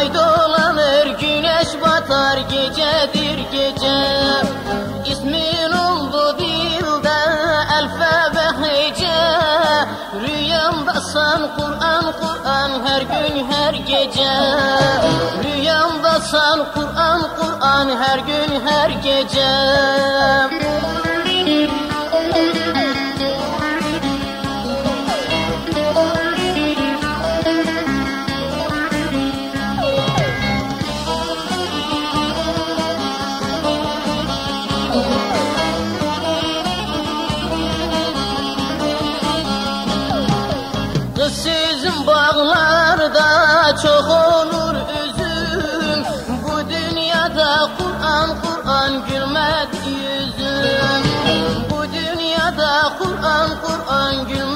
Ay dolanır güneş batar gecedir gece. İsmin oldu dilde elfe ve hece Rüyamdasan Kur'an Kur'an her gün her gece. Rüyamdasan Kur'an Kur'an her gün her gece sizin bağlarda çok olur üzüm. Bu dünyada Kur'an Kur'an gülmedi yüzüm. Bu dünyada Kur'an Kur'an gülmedi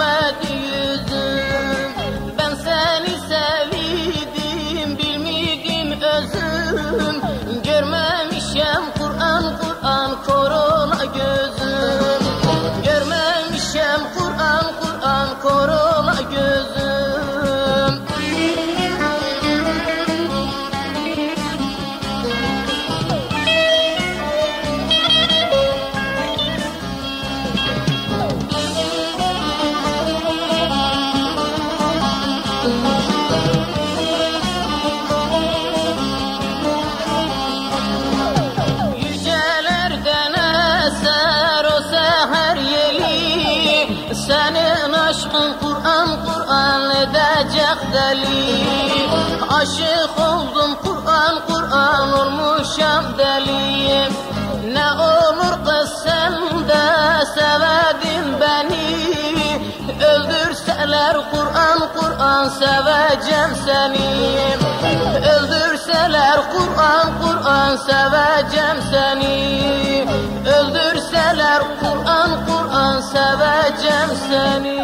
Senin aşkın Kur'an Kur'an edecek deli Aşık oldum Kur'an Kur'an olmuşam deli Ne olur kız sen de sevedin beni. Öldürseler Kur'an Kur'an seveceğim seni. Öldürseler Kur'an Kur'an seveceğim seni Öldürseler Kur'an Kur'an seveceğim seni